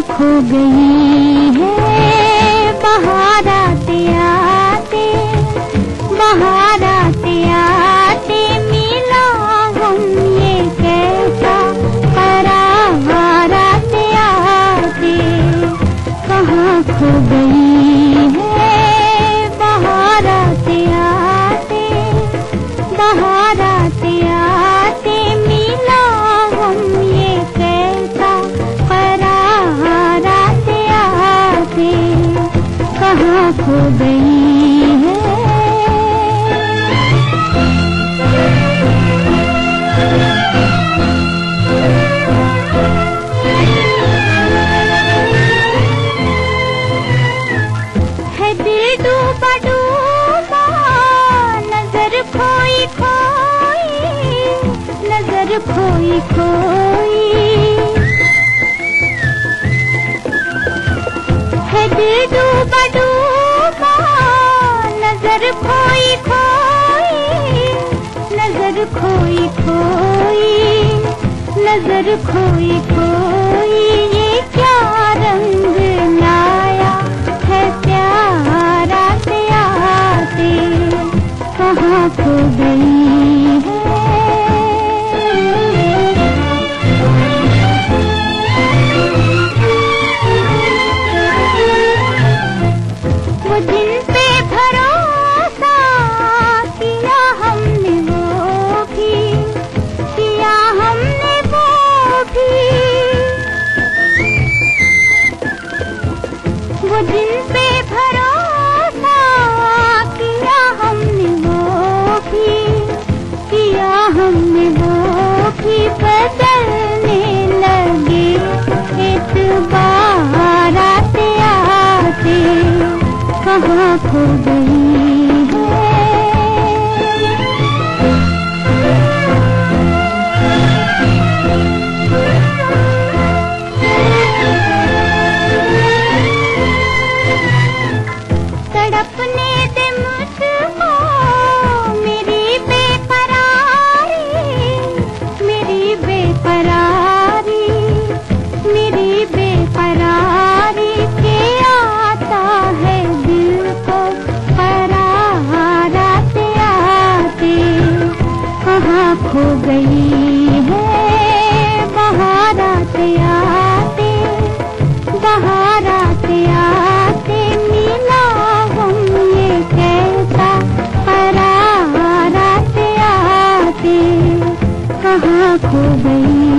खो गई। खो गई है। है नज़र खोई खोई नज़र खोई खोई। नज़र खोई खोई, नज़र खोई खोई, नज़र खोई खोई, ये क्या रंग लाया है प्यारा से आते कहाँ खो गई है? कहाँ खो गई। कहा खो गई।